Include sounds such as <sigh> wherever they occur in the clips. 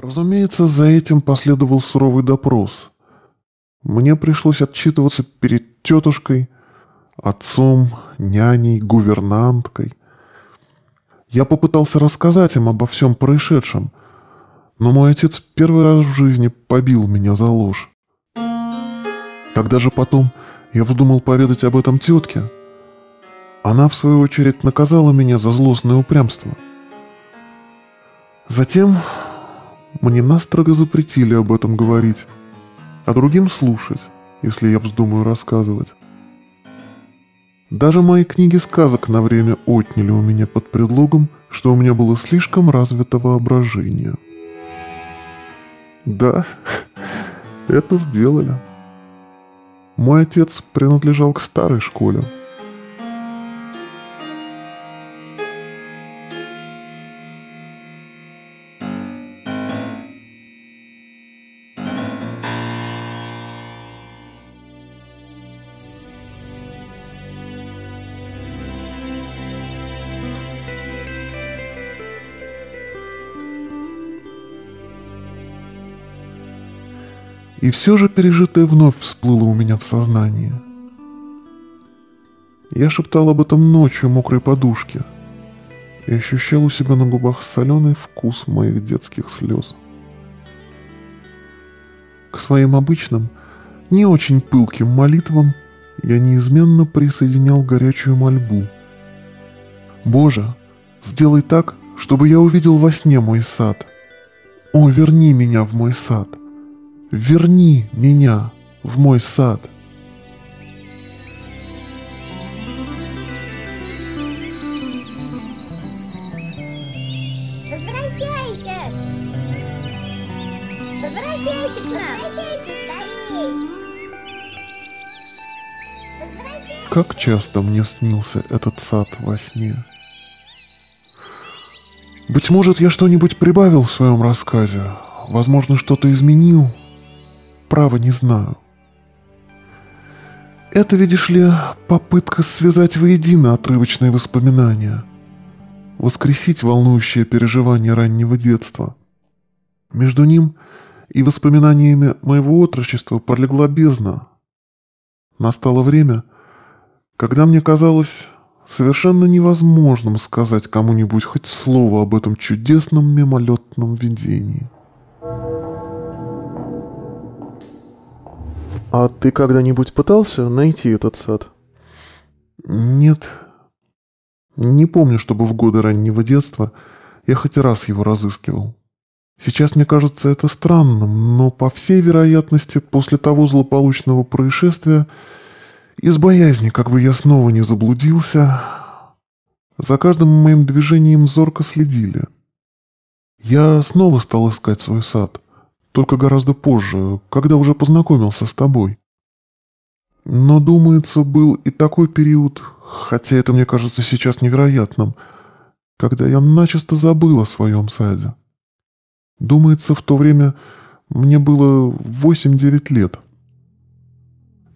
Разумеется, за этим последовал суровый допрос. Мне пришлось отчитываться перед тетушкой, отцом, няней, гувернанткой. Я попытался рассказать им обо всем происшедшем, но мой отец первый раз в жизни побил меня за ложь. Когда же потом я вздумал поведать об этом тетке, она, в свою очередь, наказала меня за злостное упрямство. Затем мне настрого запретили об этом говорить, а другим слушать, если я вздумаю рассказывать. Даже мои книги сказок на время отняли у меня под предлогом, что у меня было слишком развито воображение. Да, <laughs> это сделали. Мой отец принадлежал к старой школе – И все же пережитое вновь всплыло у меня в сознании. Я шептал об этом ночью мокрой подушке и ощущал у себя на губах соленый вкус моих детских слез. К своим обычным, не очень пылким молитвам я неизменно присоединял горячую мольбу. «Боже, сделай так, чтобы я увидел во сне мой сад. О, верни меня в мой сад!» Верни меня в мой сад. Возвращайся! Возвращайся к нам! Возвращайся скорей! Возвращайся! Как часто мне снился этот сад во сне. Быть может, я что-нибудь прибавил в своем рассказе, возможно, что-то изменил, Право не знаю. Это, видишь ли, попытка связать воедино отрывочные воспоминания, воскресить волнующее переживание раннего детства. Между ним и воспоминаниями моего отрочества пролегла бездна. Настало время, когда мне казалось совершенно невозможным сказать кому-нибудь хоть слово об этом чудесном мимолетном видении. А ты когда-нибудь пытался найти этот сад? Нет. Не помню, чтобы в годы раннего детства я хоть раз его разыскивал. Сейчас мне кажется это странным, но по всей вероятности после того злополучного происшествия из боязни, как бы я снова не заблудился, за каждым моим движением зорко следили. Я снова стал искать свой сад — только гораздо позже, когда уже познакомился с тобой. Но, думается, был и такой период, хотя это мне кажется сейчас невероятным, когда я начисто забыл о своем саде. Думается, в то время мне было 8-9 лет.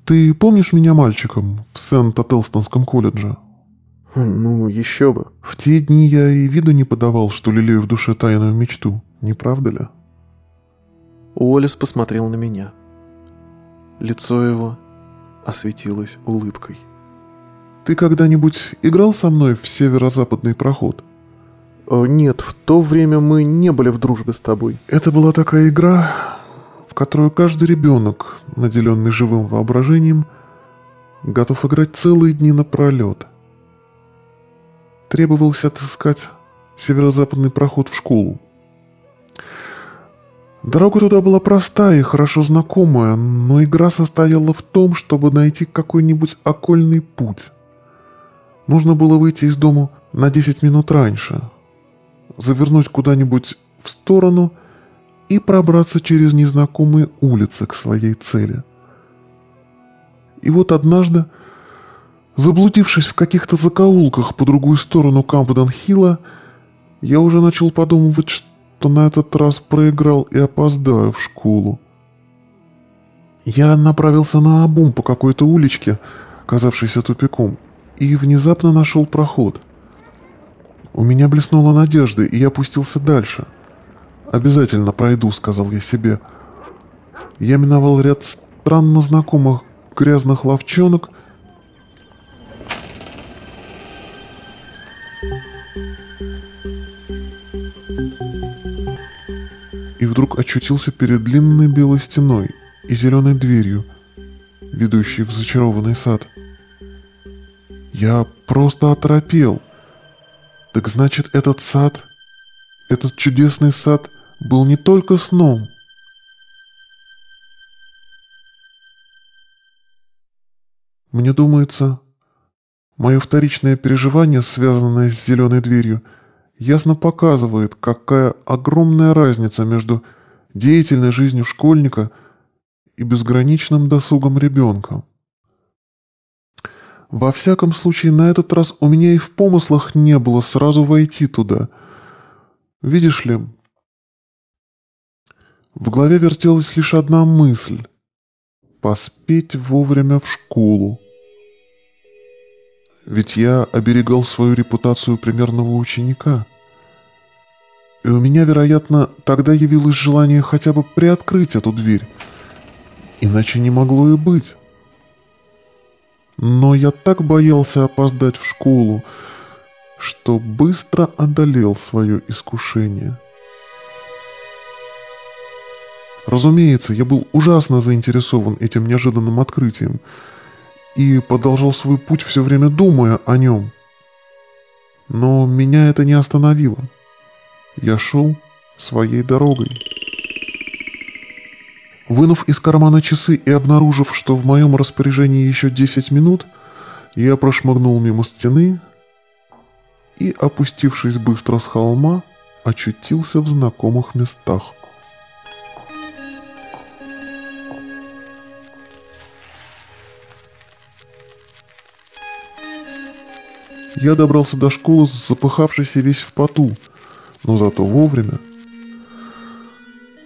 Ты помнишь меня мальчиком в Сент-Ателстонском колледже? Ну, еще бы. В те дни я и виду не подавал, что лелею в душе тайную мечту, не правда ли? Уоллес посмотрел на меня. Лицо его осветилось улыбкой. «Ты когда-нибудь играл со мной в северо-западный проход?» Э, «Нет, в то время мы не были в дружбе с тобой». «Это была такая игра, в которую каждый ребенок, наделенный живым воображением, готов играть целые дни напролет. Требовалось отыскать северо-западный проход в школу. Дорога туда была простая и хорошо знакомая, но игра состояла в том, чтобы найти какой-нибудь окольный путь. Нужно было выйти из дома на 10 минут раньше, завернуть куда-нибудь в сторону и пробраться через незнакомые улицы к своей цели. И вот однажды, заблудившись в каких-то закоулках по другую сторону Кампден-Хилла, я уже начал подумывать, что что на этот раз проиграл и опоздаю в школу. Я направился на обум по какой-то уличке, казавшейся тупиком, и внезапно нашел проход. У меня блеснула надежда, и я пустился дальше. Обязательно пройду, сказал я себе. Я миновал ряд странно знакомых грязных ловчонок. Вдруг очутился перед длинной белой стеной и зеленой дверью, ведущей в зачарованный сад. Я просто оторопел. Так значит, этот сад, этот чудесный сад был не только сном. Мне думается, мое вторичное переживание, связанное с зеленой дверью, ясно показывает, какая огромная разница между деятельной жизнью школьника и безграничным досугом ребенка. Во всяком случае, на этот раз у меня и в помыслах не было сразу войти туда. Видишь ли, в голове вертелась лишь одна мысль — поспеть вовремя в школу. Ведь я оберегал свою репутацию примерного ученика. И у меня, вероятно, тогда явилось желание хотя бы приоткрыть эту дверь. Иначе не могло и быть. Но я так боялся опоздать в школу, что быстро одолел свое искушение. Разумеется, я был ужасно заинтересован этим неожиданным открытием и продолжал свой путь все время думая о нем. Но меня это не остановило. Я шел своей дорогой. Вынув из кармана часы и обнаружив, что в моем распоряжении еще 10 минут, я прошмыгнул мимо стены и, опустившись быстро с холма, очутился в знакомых местах. Я добрался до школы, запыхавшийся весь в поту, но зато вовремя –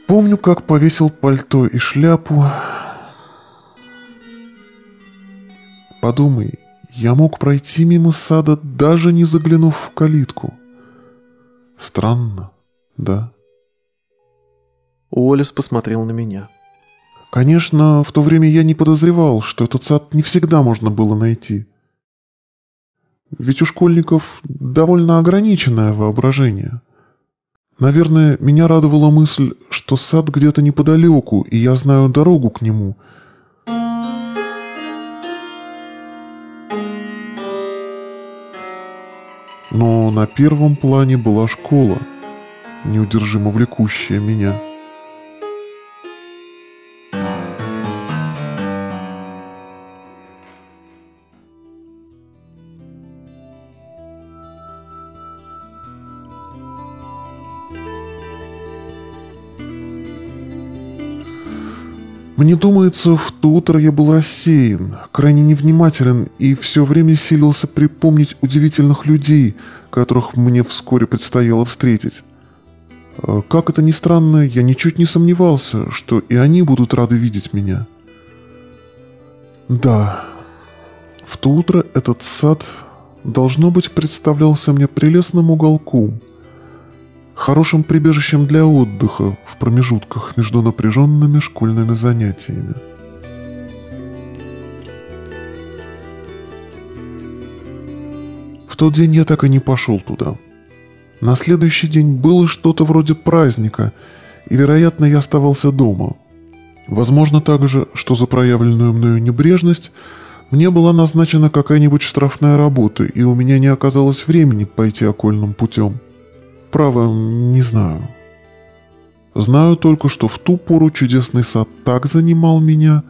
Помню, как повесил пальто и шляпу. Подумай, я мог пройти мимо сада, даже не заглянув в калитку. Странно, да? Уоллес посмотрел на меня. Конечно, в то время я не подозревал, что этот сад не всегда можно было найти. Ведь у школьников довольно ограниченное воображение. Наверное, меня радовала мысль, что сад где-то неподалеку, и я знаю дорогу к нему. Но на первом плане была школа, неудержимо влекущая меня – Мне думается, в то утро я был рассеян, крайне невнимателен и все время силился припомнить удивительных людей, которых мне вскоре предстояло встретить. А, как это ни странно, я ничуть не сомневался, что и они будут рады видеть меня. Да, в то утро этот сад, должно быть, представлялся мне прелестным уголком – хорошим прибежищем для отдыха в промежутках между напряженными школьными занятиями. В тот день я так и не пошел туда. На следующий день было что-то вроде праздника, и, вероятно, я оставался дома. Возможно также, что за проявленную мною небрежность мне была назначена какая-нибудь штрафная работа, и у меня не оказалось времени пойти окольным путем – Право, не знаю. Знаю только, что в ту пору чудесный сад так занимал меня,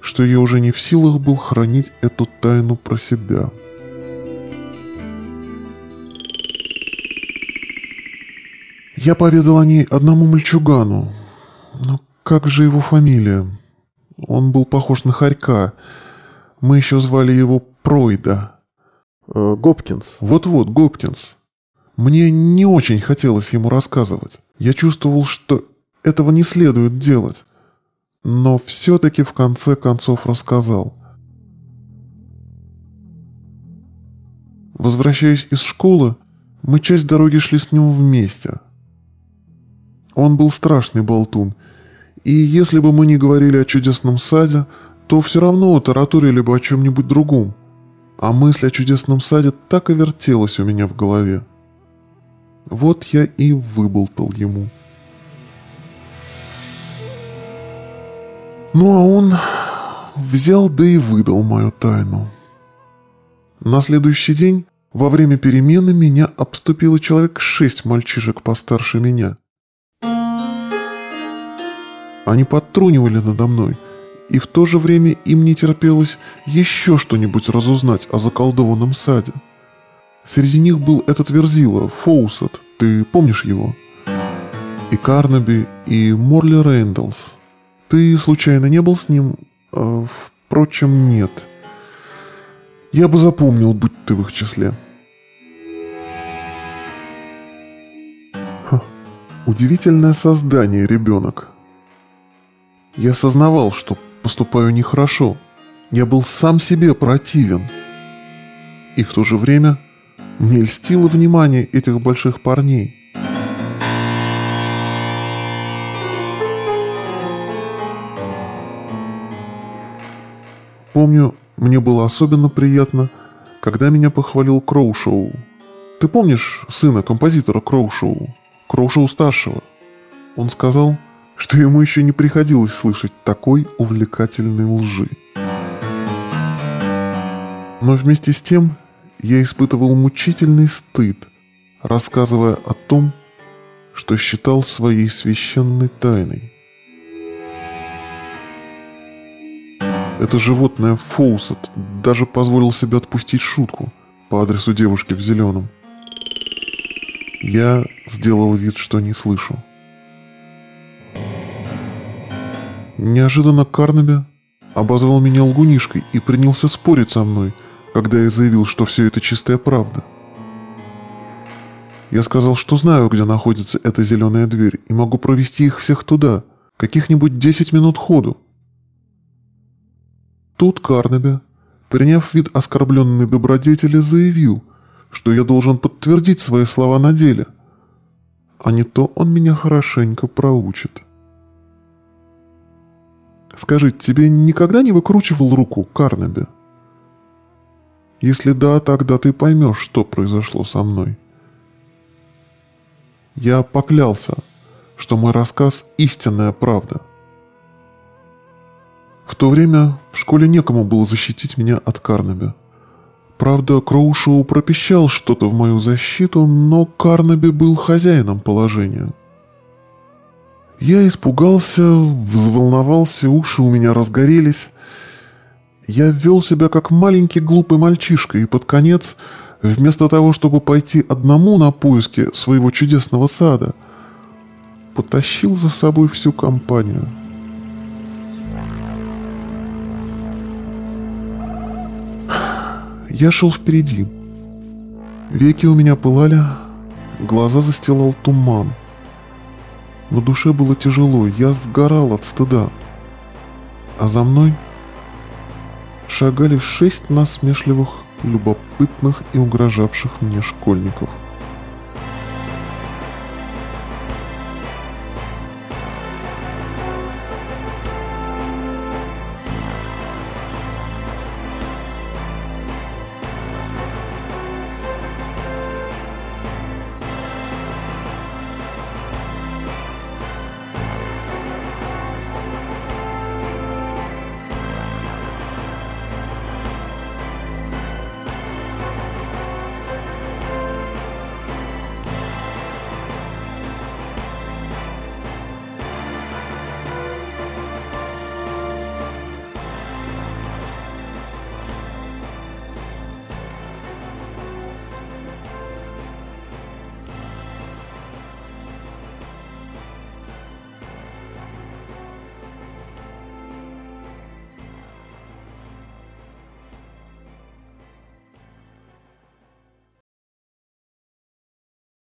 что я уже не в силах был хранить эту тайну про себя. Я поведал о ней одному мальчугану. Но как же его фамилия? Он был похож на Харька. Мы еще звали его Пройда. Э, Гопкинс. Вот-вот, Гопкинс. Мне не очень хотелось ему рассказывать. Я чувствовал, что этого не следует делать. Но все-таки в конце концов рассказал. Возвращаясь из школы, мы часть дороги шли с ним вместе. Он был страшный болтун. И если бы мы не говорили о чудесном саде, то все равно тараторили бы о чем-нибудь другом. А мысль о чудесном саде так и вертелась у меня в голове. Вот я и выболтал ему. Ну а он взял да и выдал мою тайну. На следующий день во время перемены меня обступило человек шесть мальчишек постарше меня. Они подтрунивали надо мной, и в то же время им не терпелось еще что-нибудь разузнать о заколдованном саде. Среди них был этот Верзила, Фоусет, ты помнишь его? И Карнаби, и Морли Рэндалс. Ты случайно не был с ним? А, впрочем, нет. — я бы запомнил, будь ты в их числе. Ха, удивительное создание ребенок. Я осознавал, что поступаю нехорошо. Я был сам себе противен. И в то же время мне льстило внимание этих больших парней. Помню, мне было особенно приятно, когда меня похвалил Кроушоу. Ты помнишь сына композитора Кроушоу? Кроушоу-старшего? Он сказал, что ему еще не приходилось слышать такой увлекательной лжи. Но вместе с тем я испытывал мучительный стыд, рассказывая о том, что считал своей священной тайной. Это животное Фоусет даже позволил себе отпустить шутку по адресу девушки в зеленом. Я сделал вид, что не слышу. Неожиданно Карнаби обозвал меня лгунишкой и принялся спорить со мной, когда я заявил, что все это чистая правда. Я сказал, что знаю, где находится эта зеленая дверь, и могу провести их всех туда, каких-нибудь 10 минут ходу. Тут Карнаби, приняв вид оскорбленной добродетели, заявил, что я должен подтвердить свои слова на деле, а не то он меня хорошенько проучит. Скажи, тебе никогда не выкручивал руку Карнаби? Если да, тогда ты поймешь, что произошло со мной. Я поклялся, что мой рассказ – истинная правда – в то время в школе некому было защитить меня от Карнаби. Правда, Кроушоу пропищал что-то в мою защиту, но Карнаби был хозяином положения. Я испугался, взволновался, уши у меня разгорелись. Я вел себя как маленький глупый мальчишка, и под конец, вместо того, чтобы пойти одному на поиски своего чудесного сада, потащил за собой всю компанию — Я шел впереди. Веки у меня пылали, глаза застилал туман. На душе было тяжело, я сгорал от стыда. А за мной шагали шесть насмешливых, любопытных и угрожавших мне школьников –